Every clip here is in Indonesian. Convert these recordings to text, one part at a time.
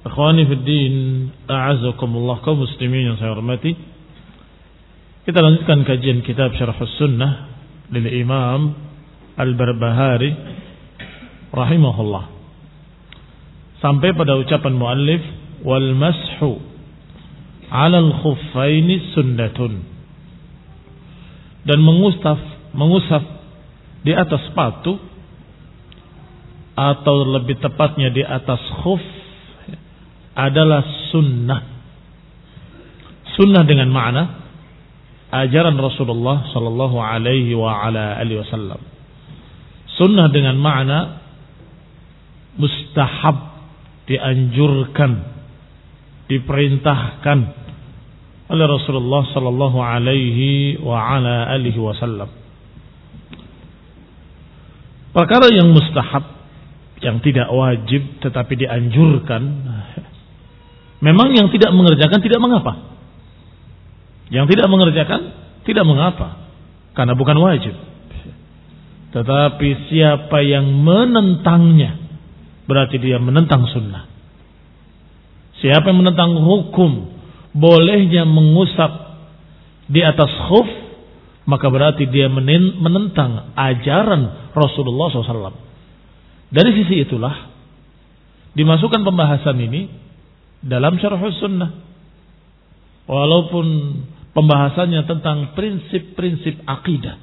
Ikhwani fi din, a'azakumullah kaum muslimin yang saya hormati. Kita lanjutkan kajian kitab Syarh Sunnah lil Imam Al-Barbahari rahimahullah. Sampai pada ucapan muallif wal mashu 'ala al-khuffaini sunnatun. Dan mengusap mengusap di atas sepatu atau lebih tepatnya di atas khuf adalah sunnah. Sunnah dengan makna ajaran Rasulullah sallallahu alaihi wasallam. Sunnah dengan makna mustahab dianjurkan, diperintahkan oleh Rasulullah sallallahu alaihi wasallam. Perkara yang mustahab yang tidak wajib tetapi dianjurkan Memang yang tidak mengerjakan tidak mengapa. Yang tidak mengerjakan tidak mengapa. Karena bukan wajib. Tetapi siapa yang menentangnya berarti dia menentang sunnah. Siapa yang menentang hukum bolehnya mengusap di atas khuf maka berarti dia menentang ajaran Rasulullah SAW. Dari sisi itulah dimasukkan pembahasan ini dalam syarh sunnah. Walaupun pembahasannya tentang prinsip-prinsip akidah.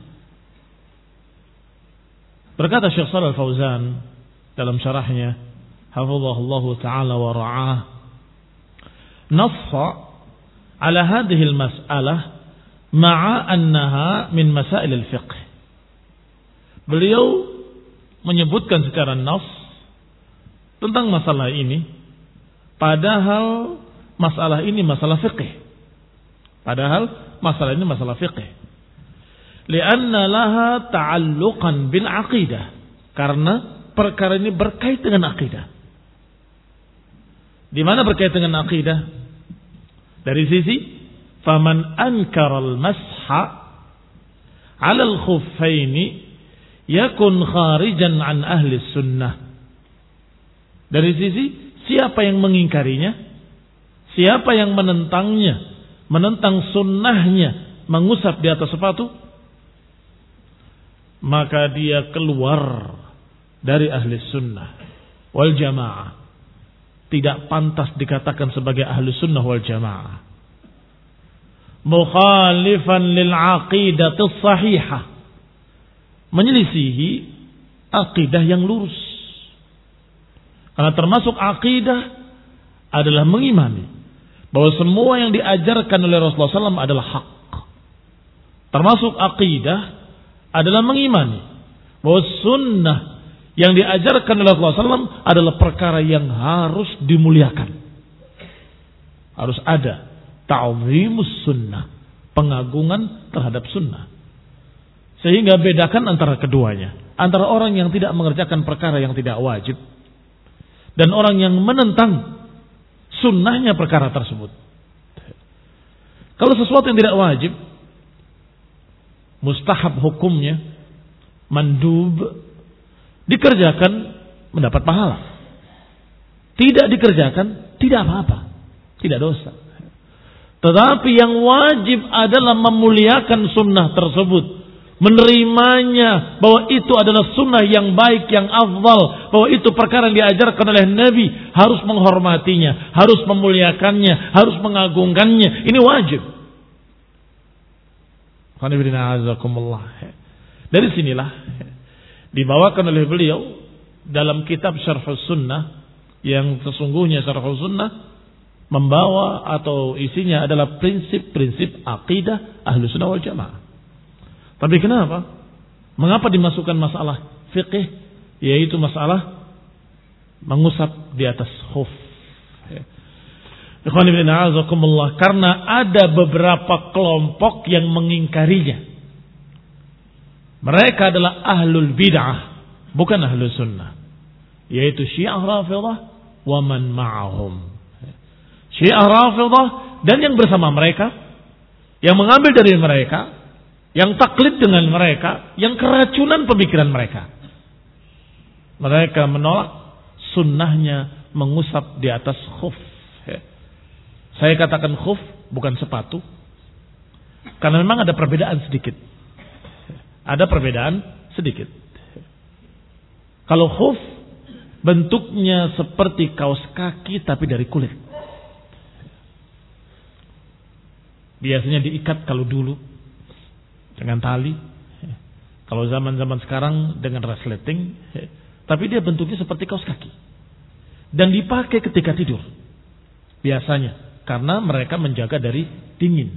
Berkata Syekh Shalal Fauzan dalam syarahnya, hafizahullah taala wa ra'ah, nassa ala hadhihi al-mas'alah ma'a annaha min masail al-fiqh. Beliau menyebutkan secara nas tentang masalah ini Padahal masalah ini masalah fikih. Padahal masalah ini masalah fikih. Lianna laha ta'alluqan bil aqidah. Karena perkara ini berkait dengan akidah. Di mana berkait dengan akidah? Dari sisi faman ankaral masha 'ala al-khuffaini yakun kharijan an ahli sunnah. Dari sisi Siapa yang mengingkarinya? Siapa yang menentangnya? Menentang sunnahnya mengusap di atas sepatu, maka dia keluar dari ahli sunnah wal jamaah. Tidak pantas dikatakan sebagai ahli sunnah wal jamaah. Mukhalifan lil aqidatis sahihah. Menyelisihi akidah yang lurus. Karena termasuk akidah adalah mengimani bahwa semua yang diajarkan oleh Rasulullah SAW adalah hak. Termasuk akidah adalah mengimani bahwa sunnah yang diajarkan oleh Rasulullah SAW adalah perkara yang harus dimuliakan. Harus ada ta'zimus sunnah, pengagungan terhadap sunnah. Sehingga bedakan antara keduanya. Antara orang yang tidak mengerjakan perkara yang tidak wajib. Dan orang yang menentang sunnahnya perkara tersebut. Kalau sesuatu yang tidak wajib, mustahab hukumnya, mandub, dikerjakan mendapat pahala. Tidak dikerjakan, tidak apa-apa. Tidak dosa. Tetapi yang wajib adalah memuliakan sunnah tersebut. Menerimanya bahwa itu adalah sunnah yang baik, yang afdal. Bahwa itu perkara yang diajarkan oleh Nabi. Harus menghormatinya, harus memuliakannya, harus mengagungkannya. Ini wajib. Dari sinilah dibawakan oleh beliau dalam kitab Syarh Sunnah yang sesungguhnya Syarh Sunnah membawa atau isinya adalah prinsip-prinsip akidah ahlu sunnah wal jamaah. Tapi kenapa? Mengapa dimasukkan masalah fikih yaitu masalah mengusap di atas khuf? Karena ada beberapa kelompok yang mengingkarinya. Mereka adalah ahlul bid'ah, bukan ahlul sunnah. Yaitu syiah rafidah wa man ma'ahum. Syiah rafidah dan yang bersama mereka, yang mengambil dari mereka, yang taklid dengan mereka, yang keracunan pemikiran mereka. Mereka menolak sunnahnya mengusap di atas khuf. Saya katakan khuf bukan sepatu. Karena memang ada perbedaan sedikit ada perbedaan sedikit. Kalau khuf bentuknya seperti kaos kaki tapi dari kulit. Biasanya diikat kalau dulu dengan tali. Kalau zaman-zaman sekarang dengan resleting, tapi dia bentuknya seperti kaos kaki. Dan dipakai ketika tidur. Biasanya karena mereka menjaga dari dingin.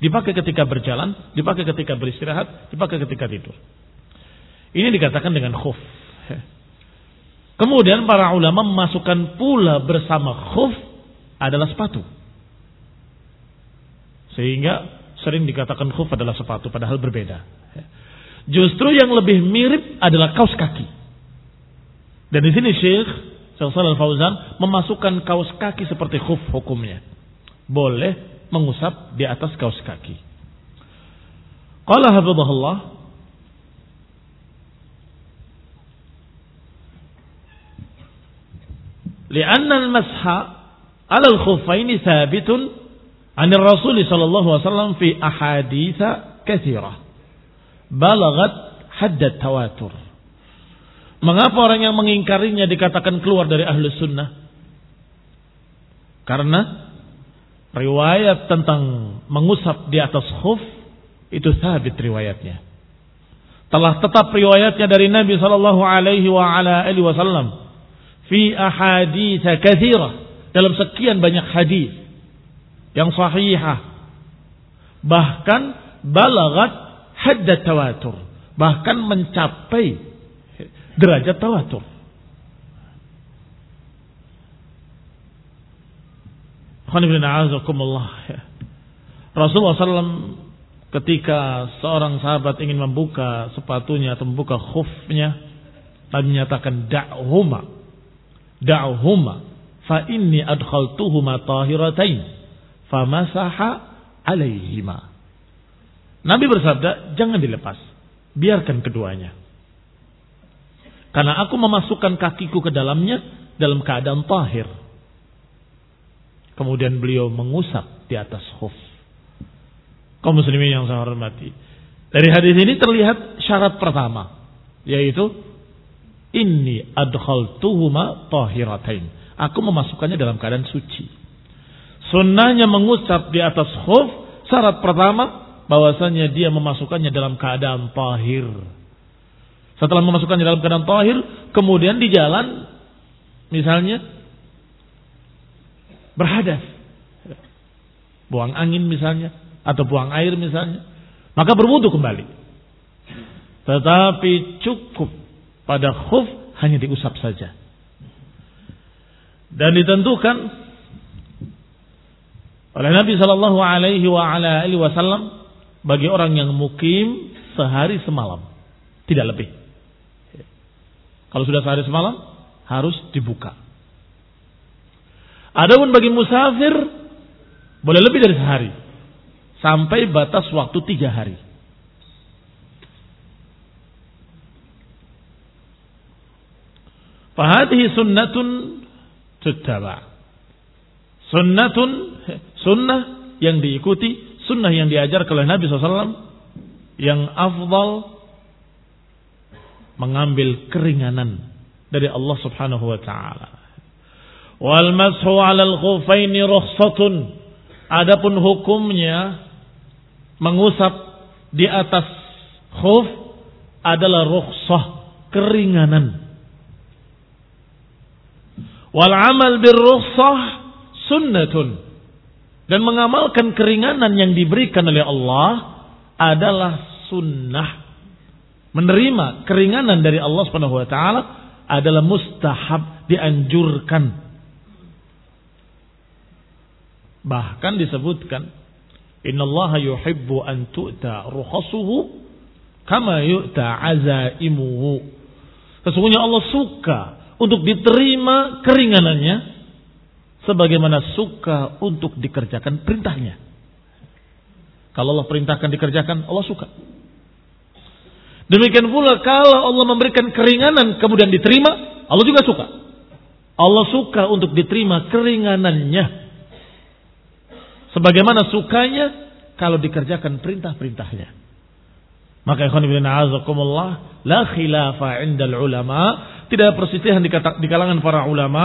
Dipakai ketika berjalan, dipakai ketika beristirahat, dipakai ketika tidur. Ini dikatakan dengan khuf. Kemudian para ulama memasukkan pula bersama khuf adalah sepatu. Sehingga sering dikatakan khuf adalah sepatu padahal berbeda. Justru yang lebih mirip adalah kaos kaki. Dan di sini Syekh Shalal Al-Fauzan memasukkan kaos kaki seperti khuf hukumnya. Boleh mengusap di atas kaos kaki. Qala hafizahullah Lianna al-masha ala al-khuffain thabitun Anir Rasul sallallahu alaihi wasallam fi ahaditsa katsira. Balagat haddat tawatur. Mengapa orang yang mengingkarinya dikatakan keluar dari ahli sunnah? Karena riwayat tentang mengusap di atas khuf itu sabit riwayatnya. Telah tetap riwayatnya dari Nabi Shallallahu Alaihi Wasallam fi ahaditsa katsira dalam sekian banyak hadis yang sahihah. Bahkan balagat hadda tawatur. Bahkan mencapai derajat tawatur. Rasulullah SAW ketika seorang sahabat ingin membuka sepatunya atau membuka khufnya, Nabi menyatakan da'huma, da'huma, fa inni adkhaltuhuma tahiratain, famasaha alaihima. Nabi bersabda, jangan dilepas, biarkan keduanya. Karena aku memasukkan kakiku ke dalamnya dalam keadaan tahir. Kemudian beliau mengusap di atas khuf. Kaum muslimin yang saya hormati. Dari hadis ini terlihat syarat pertama. Yaitu. Inni adkhaltuhuma tahiratain. Aku memasukkannya dalam keadaan suci. Sunnahnya mengucap di atas khuf. Syarat pertama. bahwasanya dia memasukkannya dalam keadaan tahir. Setelah memasukkannya dalam keadaan tahir. Kemudian di jalan. Misalnya. Berhadas. Buang angin misalnya atau buang air misalnya, maka berwudu kembali. Tetapi cukup pada khuf hanya diusap saja. Dan ditentukan oleh Nabi Shallallahu Alaihi Wasallam bagi orang yang mukim sehari semalam, tidak lebih. Kalau sudah sehari semalam harus dibuka. Adapun bagi musafir boleh lebih dari sehari sampai batas waktu tiga hari. Fahadihi sunnatun tuttaba. Sunnatun sunnah yang diikuti, sunnah yang diajar oleh Nabi SAW yang afdal mengambil keringanan dari Allah Subhanahu wa taala. Wal mashu 'ala al-khuffaini rukhsatun. Adapun hukumnya mengusap di atas khuf adalah rukhsah, keringanan. Wal amal bir rukhsah sunnatun. Dan mengamalkan keringanan yang diberikan oleh Allah adalah sunnah. Menerima keringanan dari Allah Subhanahu wa taala adalah mustahab, dianjurkan. Bahkan disebutkan Inna Allah yuhibbu an tu'ta rukhasuhu kama yu'ta azaimuhu. Sesungguhnya Allah suka untuk diterima keringanannya sebagaimana suka untuk dikerjakan perintahnya. Kalau Allah perintahkan dikerjakan, Allah suka. Demikian pula kalau Allah memberikan keringanan kemudian diterima, Allah juga suka. Allah suka untuk diterima keringanannya. Sebagaimana sukanya kalau dikerjakan perintah-perintahnya. Maka ikhwan ibn a'azakumullah. La khilafa indal ulama. Tidak ada persisihan di kalangan para ulama.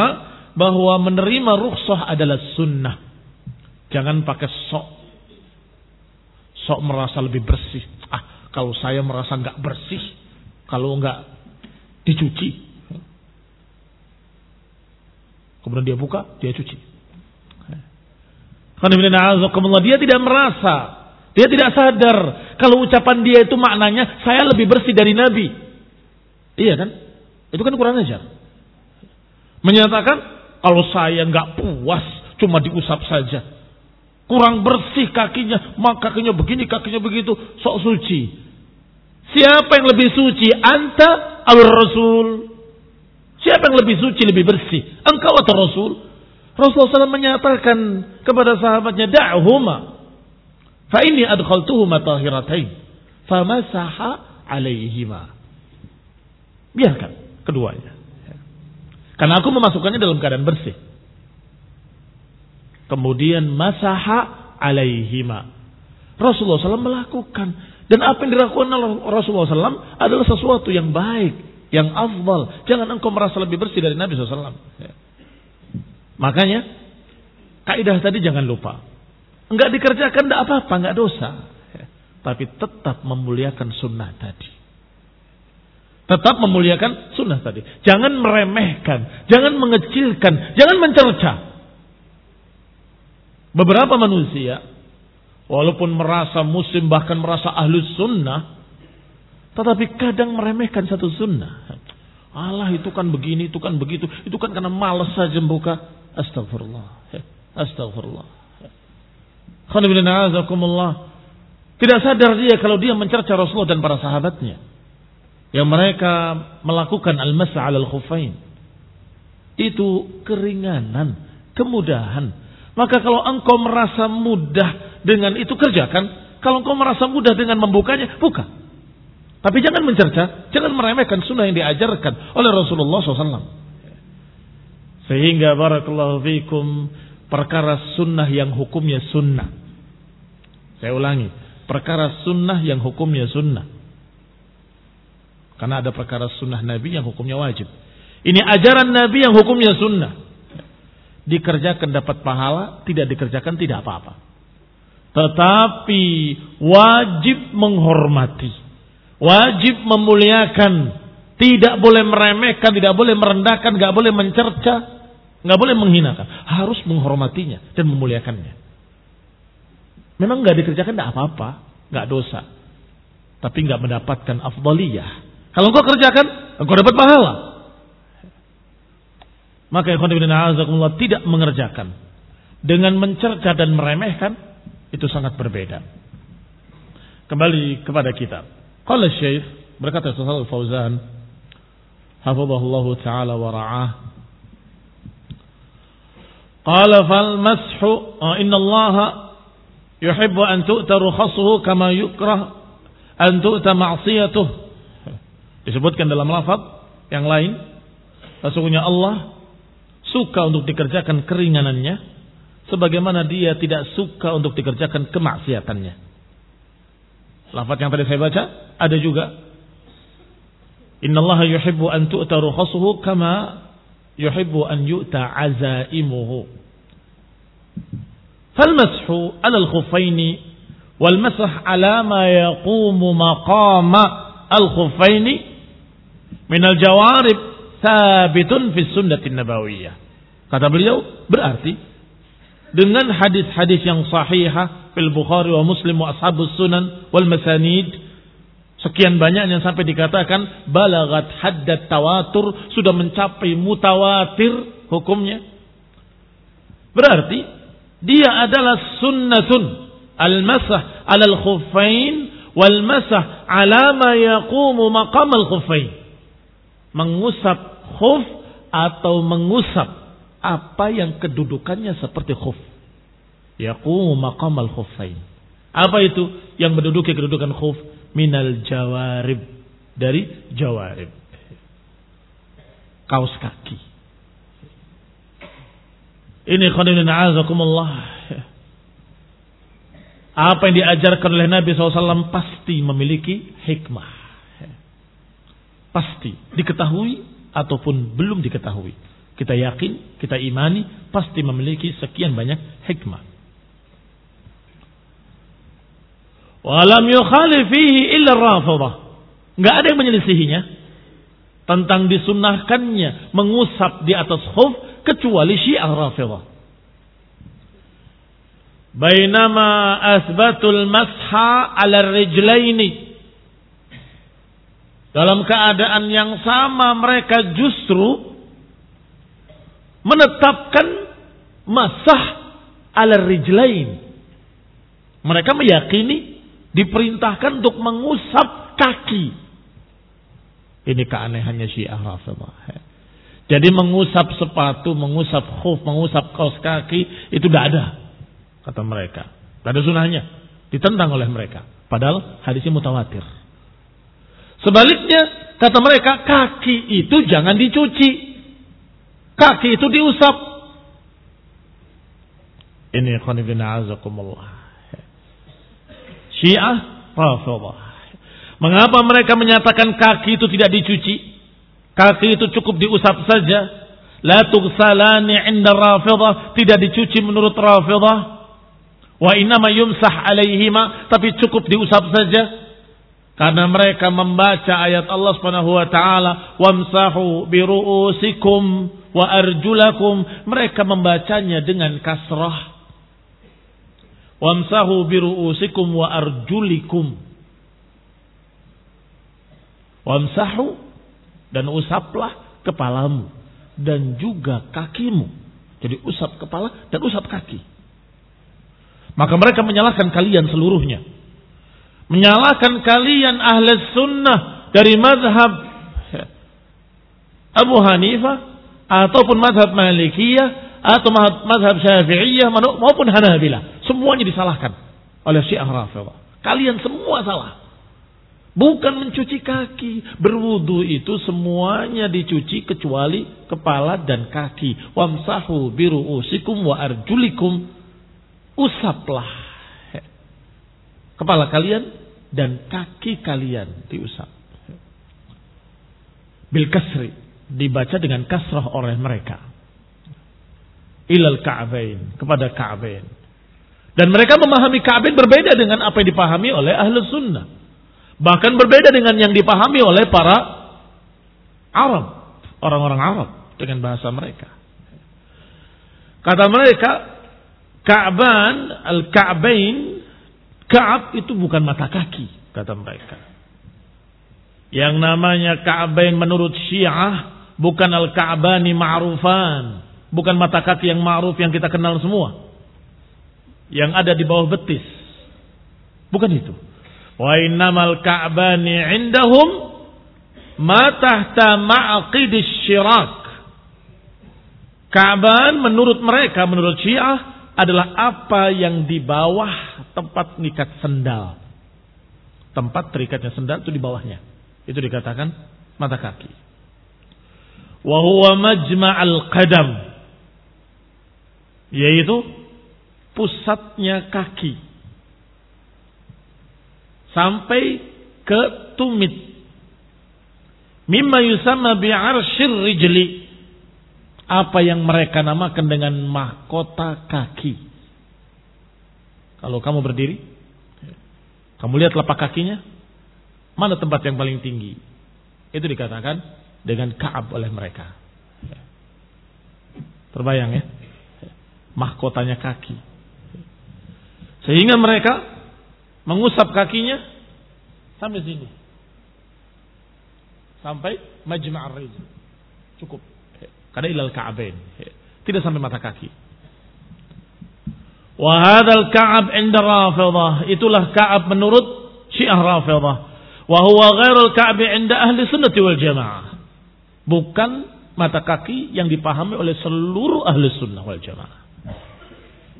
Bahwa menerima rukhsah adalah sunnah. Jangan pakai sok. Sok merasa lebih bersih. Ah, kalau saya merasa nggak bersih. Kalau nggak dicuci. Kemudian dia buka, dia cuci. Dia tidak merasa, dia tidak sadar kalau ucapan dia itu maknanya saya lebih bersih dari Nabi. Iya kan? Itu kan kurang ajar. Menyatakan kalau saya nggak puas cuma diusap saja, kurang bersih kakinya, maka kakinya begini, kakinya begitu, sok suci. Siapa yang lebih suci? Anta al Rasul. Siapa yang lebih suci, lebih bersih? Engkau atau Rasul? Rasulullah SAW menyatakan kepada sahabatnya, da'huma. Fa ini adkhaltuhuma tahiratain. Famasaha alaihima. Biarkan keduanya. Karena aku memasukkannya dalam keadaan bersih. Kemudian masaha alaihima. Rasulullah SAW melakukan. Dan apa yang dilakukan oleh Rasulullah SAW adalah sesuatu yang baik. Yang afdal. Jangan engkau merasa lebih bersih dari Nabi SAW. Makanya kaidah tadi jangan lupa. Enggak dikerjakan enggak apa-apa, enggak dosa. Tapi tetap memuliakan sunnah tadi. Tetap memuliakan sunnah tadi. Jangan meremehkan, jangan mengecilkan, jangan mencerca. Beberapa manusia, walaupun merasa muslim bahkan merasa ahlus sunnah, tetapi kadang meremehkan satu sunnah. Allah itu kan begini, itu kan begitu, itu kan karena malas saja buka. Astagfirullah. Astagfirullah. Tidak sadar dia kalau dia mencerca Rasulullah dan para sahabatnya. Yang mereka melakukan al-masa al-khufain. Itu keringanan, kemudahan. Maka kalau engkau merasa mudah dengan itu kerjakan. Kalau engkau merasa mudah dengan membukanya, buka. Tapi jangan mencerca, jangan meremehkan sunnah yang diajarkan oleh Rasulullah SAW. Sehingga barakallahu fikum perkara sunnah yang hukumnya sunnah. Saya ulangi, perkara sunnah yang hukumnya sunnah. Karena ada perkara sunnah Nabi yang hukumnya wajib. Ini ajaran Nabi yang hukumnya sunnah. Dikerjakan dapat pahala, tidak dikerjakan tidak apa-apa. Tetapi wajib menghormati. Wajib memuliakan. Tidak boleh meremehkan, tidak boleh merendahkan, tidak boleh mencerca, nggak boleh menghinakan. Harus menghormatinya dan memuliakannya. Memang nggak dikerjakan tidak apa-apa, nggak dosa. Tapi nggak mendapatkan afdaliyah. Kalau engkau kerjakan, engkau dapat pahala. Maka ikhwan ibn a'azakumullah tidak mengerjakan. Dengan mencerca dan meremehkan, itu sangat berbeda. Kembali kepada kita. Qala Syekh berkata Syaikh Al-Fauzan hafizahullah taala wa ra'ah Qala fal mashu inna Allah yuhibbu an tu'ta rukhasuhu kama yukrah an tu'ta ma'siyatuh. Disebutkan dalam lafaz yang lain, sesungguhnya Allah suka untuk dikerjakan keringanannya sebagaimana dia tidak suka untuk dikerjakan kemaksiatannya. Lafaz yang tadi saya baca ada juga Innallaha yuhibbu an tu'ta rukhasuhu kama yuhibbu an yu'ta azaimuhu. فالمسح على الخفين والمسح على ما يقوم مقام الخفين minal jawarib sabitun fi sunnatin nabawiyah. Kata beliau, berarti dengan hadis-hadis yang sahihah fil Bukhari wa Muslim wa ashabus sunan wal masanid sekian banyak yang sampai dikatakan balagat haddat tawatur sudah mencapai mutawatir hukumnya. Berarti dia adalah sunnatun al-masah al-khuffain wal masah ala ma yaqumu maqam al-khuffain. Mengusap khuf atau mengusap apa yang kedudukannya seperti khuf. Yaqumu maqam al khuffain. Apa itu yang menduduki kedudukan khuf? Minal jawarib. Dari jawarib. Kaos kaki. Ini khonibin azakumullah. Apa yang diajarkan oleh Nabi SAW pasti memiliki hikmah. Pasti diketahui ataupun belum diketahui. Kita yakin, kita imani, pasti memiliki sekian banyak hikmah. Walam yukhalifihi illa rafidah. Nggak ada yang menyelisihinya. Tentang disunahkannya mengusap di atas khuf kecuali Syiah Rafidah. Bainama asbatul masha ala rijlaini. Dalam keadaan yang sama mereka justru menetapkan masah ala rijlain. Mereka meyakini diperintahkan untuk mengusap kaki. Ini keanehannya Syiah Rafidah. Jadi mengusap sepatu, mengusap khuf, mengusap kaos kaki itu tidak ada kata mereka. Tidak ada sunahnya. Ditentang oleh mereka. Padahal hadisnya mutawatir. Sebaliknya kata mereka kaki itu jangan dicuci. Kaki itu diusap. Ini khonibina azakumullah. Syiah Rafidah. Mengapa mereka menyatakan kaki itu tidak dicuci? Kaki itu cukup diusap saja. La tughsalani inda rafidah. Tidak dicuci menurut rafidah. Wa inama yumsah alaihima. Tapi cukup diusap saja. Karena mereka membaca ayat Allah subhanahu wa ta'ala. Wamsahu biru'usikum wa arjulakum. Mereka membacanya dengan kasrah. Wamsahu biru'usikum wa arjulikum. Wamsahu dan usaplah kepalamu dan juga kakimu. Jadi usap kepala dan usap kaki. Maka mereka menyalahkan kalian seluruhnya. Menyalahkan kalian ahli sunnah dari mazhab Abu Hanifah ataupun mazhab Malikiyah atau mazhab Syafi'iyah maupun Hanabilah. Semuanya disalahkan oleh Syiah Rafidah. Kalian semua salah. Bukan mencuci kaki. Berwudu itu semuanya dicuci kecuali kepala dan kaki. Wamsahu biru usikum wa arjulikum. Usaplah. Kepala kalian dan kaki kalian diusap. Bil kasri dibaca dengan kasrah oleh mereka. Ilal ka'bain kepada ka'bain. Dan mereka memahami ka'bain berbeda dengan apa yang dipahami oleh ahlu sunnah. Bahkan berbeda dengan yang dipahami oleh para Arab. Orang-orang Arab dengan bahasa mereka. Kata mereka, Ka'ban, al-Ka'bain, Ka'ab itu bukan mata kaki, kata mereka. Yang namanya Ka'bain menurut Syiah bukan al-Ka'bani ma'rufan, bukan mata kaki yang ma'ruf yang kita kenal semua. Yang ada di bawah betis. Bukan itu. Wa innamal Ka'bani indahum ma tahta ma'aqidis syirak. Ka'ban menurut mereka, menurut Syiah adalah apa yang di bawah tempat ngikat sendal. Tempat terikatnya sendal itu di bawahnya. Itu dikatakan mata kaki. Wahuwa majma'al qadam. Yaitu pusatnya kaki. Sampai ke tumit. Mimma yusamma bi'arshir rijli apa yang mereka namakan dengan mahkota kaki. Kalau kamu berdiri, kamu lihat lapak kakinya, mana tempat yang paling tinggi? Itu dikatakan dengan kaab oleh mereka. Terbayang ya? Mahkotanya kaki. Sehingga mereka mengusap kakinya sampai sini. Sampai majma'ar rijl. Cukup. Karena ilal ka'bain. Tidak sampai mata kaki. Wahadal ka'ab inda rafidah. Itulah ka'ab menurut syiah rafidah. Wahuwa ghairul ka'bi inda ahli sunnati wal jamaah. Bukan mata kaki yang dipahami oleh seluruh ahli sunnah wal jamaah.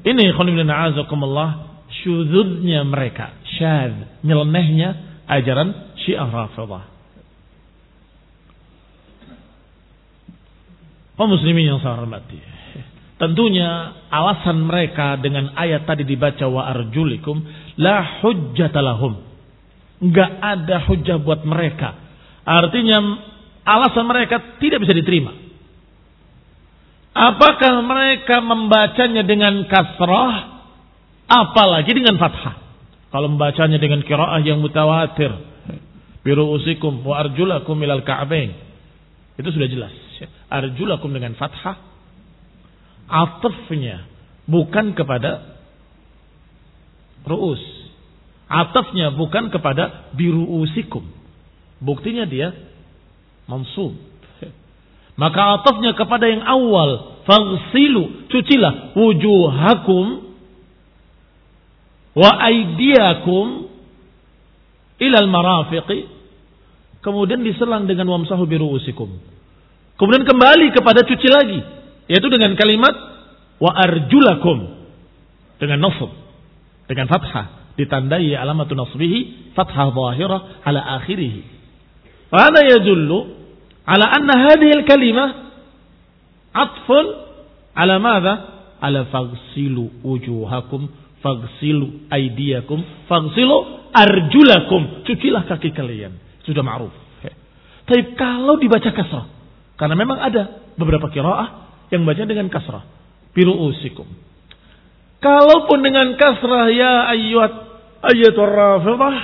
Ini khonibina azakumullah syududnya mereka. Syad. Nyelenehnya ajaran syiah rafidah. Kaum muslimin yang saya hormati. Tentunya alasan mereka dengan ayat tadi dibaca wa arjulikum la hujjatalahum. Enggak ada hujjah buat mereka. Artinya alasan mereka tidak bisa diterima. Apakah mereka membacanya dengan kasrah apalagi dengan fathah? Kalau membacanya dengan kiraah yang mutawatir, biruusikum wa arjulakum ilal ka'bain. Itu sudah jelas arjulakum dengan fathah. Atafnya bukan kepada ruus. Atafnya bukan kepada biruusikum. Buktinya dia mansub maka atafnya kepada yang awal fagsilu cucilah wujuhakum wa aidiakum ilal marafiqi. Kemudian diselang dengan wamsahu biruusikum Kemudian kembali kepada cuci lagi. Yaitu dengan kalimat wa arjulakum. Dengan nasab. Dengan fathah. Ditandai alamatun nasbihi fathah zahirah ala akhirih. Fahada yadullu ala anna hadhihi al-kalimah atfun ala madha? Ala fagsilu wujuhakum fagsilu aidiakum fagsilu arjulakum cucilah kaki kalian sudah ma'ruf tapi kalau dibaca kasrah karena memang ada beberapa kiraah yang baca dengan kasrah. Biru'usikum. Kalaupun dengan kasrah ya ayyuat ayyatur rafidah.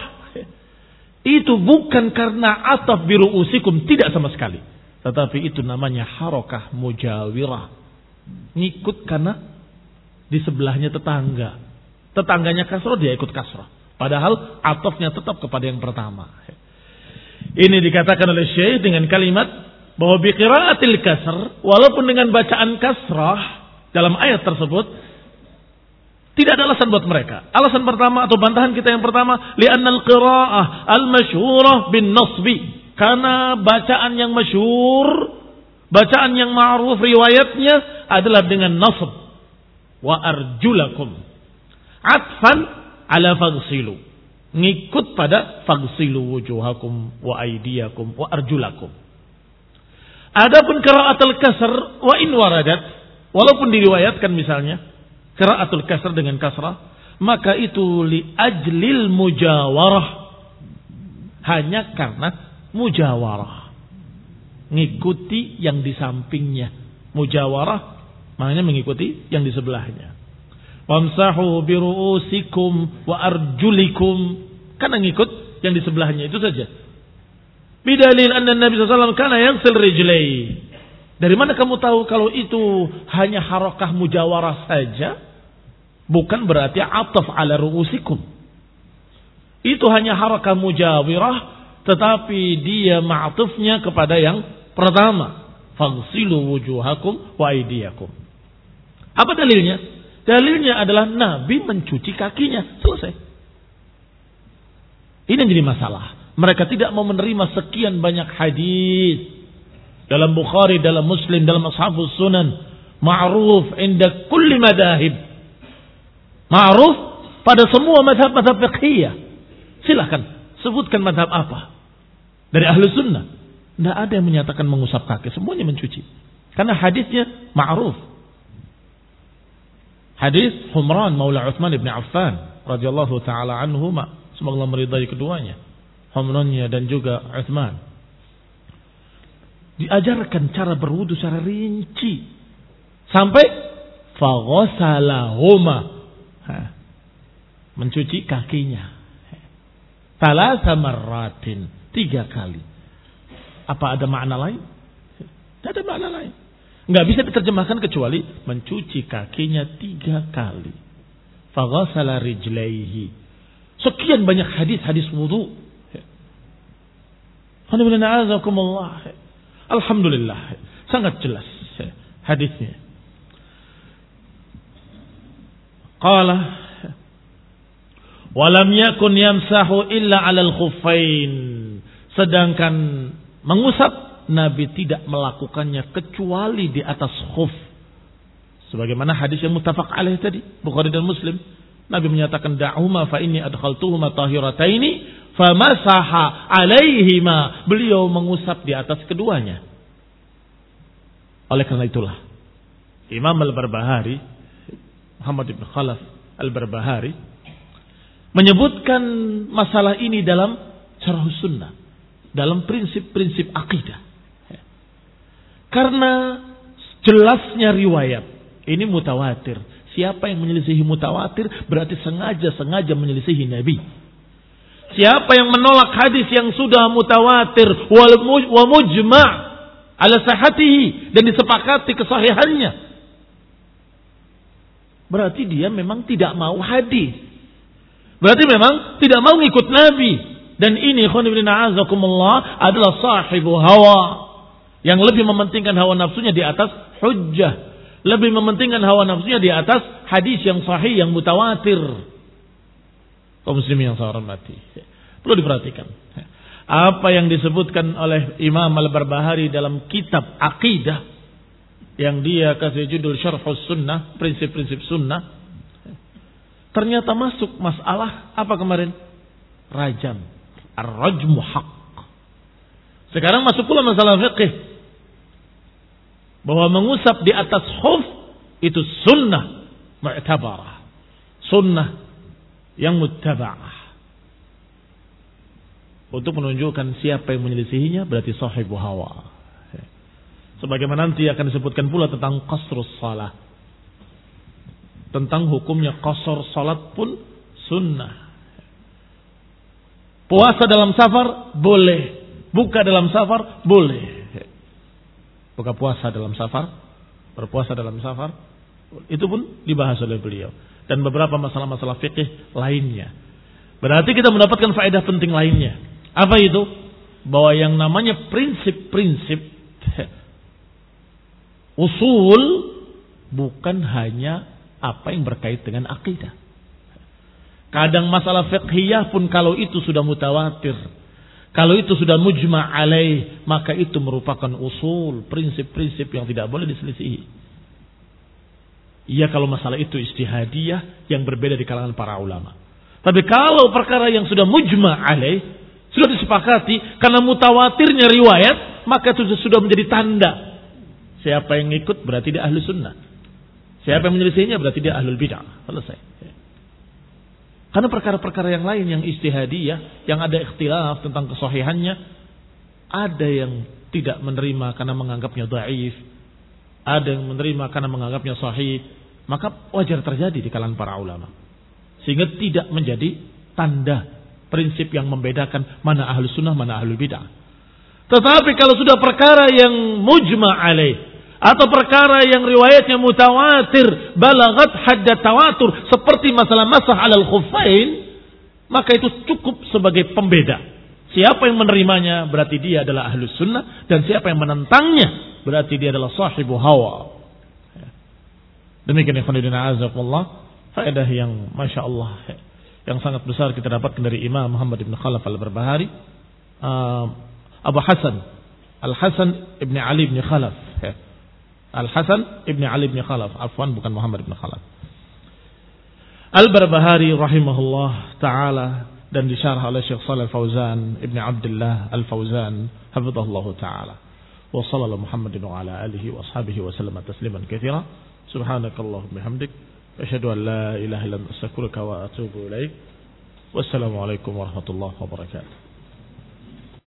Itu bukan karena ataf biru'usikum. Tidak sama sekali. Tetapi itu namanya harokah mujawirah. Ngikut karena di sebelahnya tetangga. Tetangganya kasrah dia ikut kasrah. Padahal atofnya tetap kepada yang pertama. Ini dikatakan oleh Syekh dengan kalimat bahwa biqiraatil kasr walaupun dengan bacaan kasrah dalam ayat tersebut tidak ada alasan buat mereka. Alasan pertama atau bantahan kita yang pertama, li'anna al-qira'ah al-masyhurah bin nasbi. Karena bacaan yang masyhur, bacaan yang ma'ruf riwayatnya adalah dengan nasb. Wa arjulakum. Atfan ala fagsilu. Ngikut pada fagsilu wujuhakum wa aidiakum wa arjulakum. Adapun qiraatul kasr wa in waradat walaupun diriwayatkan misalnya qiraatul kasr dengan kasrah maka itu li ajlil mujawarah. Hanya karena mujawarah. Ngikuti yang di sampingnya. Mujawarah maknanya mengikuti yang di sebelahnya. Wamsahu biru'usikum wa arjulikum. Karena ngikut yang di sebelahnya itu saja. Bidalil anna Nabi SAW karena yang rijlai. Dari mana kamu tahu kalau itu hanya harakah mujawarah saja? Bukan berarti ataf ala ru'usikum. Itu hanya harakah mujawirah, tetapi dia ma'atufnya kepada yang pertama. Fagsilu wujuhakum wa aidiyakum. Apa dalilnya? Dalilnya adalah Nabi mencuci kakinya. Selesai. Ini yang jadi masalah. Mereka tidak mau menerima sekian banyak hadis dalam Bukhari, dalam Muslim, dalam Ashabus Sunan, ma'ruf inda kulli madahib. Ma'ruf pada semua madhab-madhab fiqhiyah. Silahkan, sebutkan madhab apa. Dari ahli sunnah. Tidak ada yang menyatakan mengusap kaki. Semuanya mencuci. Karena hadisnya ma'ruf. Hadis Humran Maula Uthman ibn Affan radhiyallahu taala anhu semoga Allah meridai keduanya. Humrannya dan juga Uthman. Diajarkan cara berwudu secara rinci. Sampai faghasalahuma mencuci kakinya. Salah marratin. Tiga kali. Apa ada makna lain? Tidak ada makna lain. Nggak bisa diterjemahkan kecuali mencuci kakinya tiga kali. Faghasala rijlaihi. Sekian banyak hadis-hadis wudu Alhamdulillah. Sangat jelas hadisnya. Qala walam yakun yamsahu illa 'alal khuffain. Sedangkan mengusap Nabi tidak melakukannya kecuali di atas khuf. Sebagaimana hadis yang muttafaq alaih tadi, Bukhari dan Muslim. Nabi menyatakan da'uma fa inni adkhaltuhuma tahirataini famasaha alaihima. Beliau mengusap di atas keduanya. Oleh karena itulah Imam Al-Barbahari Muhammad bin Khalaf Al-Barbahari menyebutkan masalah ini dalam syarah sunnah, dalam prinsip-prinsip akidah. Karena jelasnya riwayat ini mutawatir. Siapa yang menyelisihi mutawatir berarti sengaja-sengaja menyelisihi Nabi. Siapa yang menolak hadis yang sudah mutawatir wa mujma' ala sahatihi dan disepakati kesahihannya. Berarti dia memang tidak mau hadis. Berarti memang tidak mau ngikut Nabi. Dan ini azakumullah adalah sahibu hawa. Yang lebih mementingkan hawa nafsunya di atas hujjah lebih mementingkan hawa nafsunya di atas hadis yang sahih yang mutawatir. Kaum muslimin yang saya hormati. Perlu diperhatikan. Apa yang disebutkan oleh Imam Al-Barbahari dalam kitab Aqidah yang dia kasih judul Syarhus Sunnah, prinsip-prinsip sunnah. Ternyata masuk masalah apa kemarin? Rajam. Ar-rajmu haq. Sekarang masuk pula masalah fikih bahwa mengusap di atas khuf itu sunnah mu'tabarah. Sunnah yang muttaba'ah. Untuk menunjukkan siapa yang menyelisihinya berarti sahibu hawa. Sebagaimana nanti akan disebutkan pula tentang qasrus salah. Tentang hukumnya qasr salat pun sunnah. Puasa dalam safar boleh. Buka dalam safar boleh buka puasa dalam safar, berpuasa dalam safar, itu pun dibahas oleh beliau. Dan beberapa masalah-masalah fikih lainnya. Berarti kita mendapatkan faedah penting lainnya. Apa itu? Bahwa yang namanya prinsip-prinsip usul bukan hanya apa yang berkait dengan akidah. Kadang masalah fiqhiyah pun kalau itu sudah mutawatir kalau itu sudah mujma' alaih, maka itu merupakan usul, prinsip-prinsip yang tidak boleh diselisihi. Iya kalau masalah itu istihadiyah yang berbeda di kalangan para ulama. Tapi kalau perkara yang sudah mujma' alaih, sudah disepakati karena mutawatirnya riwayat, maka itu sudah menjadi tanda. Siapa yang ikut berarti dia ahli sunnah. Siapa yang menyelisihinya berarti dia ahlul bid'ah. Selesai. Karena perkara-perkara yang lain yang istihadiyah, yang ada ikhtilaf tentang kesohihannya, ada yang tidak menerima karena menganggapnya daif, ada yang menerima karena menganggapnya sahih, maka wajar terjadi di kalangan para ulama. Sehingga tidak menjadi tanda prinsip yang membedakan mana ahlu sunnah, mana ahlu bid'ah. Tetapi kalau sudah perkara yang mujma alaih, atau perkara yang riwayatnya mutawatir, balagat hadda tawatur, seperti masalah masah alal khufain, maka itu cukup sebagai pembeda. Siapa yang menerimanya berarti dia adalah ahlu sunnah dan siapa yang menentangnya berarti dia adalah sahibu hawa. Demikian ikhwanidina azakumullah. Faedah yang Masya Allah. Yang sangat besar kita dapatkan dari Imam Muhammad ibn Khalaf al-Barbahari. Uh, Abu Hasan. Al-Hasan ibn Ali ibn Khalaf. Al-Hasan ibn Ali ibn Khalaf. Afwan bukan Muhammad ibn Khalaf. Al-Barbahari rahimahullah ta'ala dan disyarah oleh Syekh Salih Fauzan Ibn Abdullah Al-Fauzan hafizahullah ta'ala. وصلى على محمد وعلى آله وأصحابه وسلم تسليما كثيرا. سبحانك اللهم وبحمدك أشهد أن لا إله إلا أنت أستغفرك وأتوب إليك. والسلام عليكم ورحمة الله وبركاته.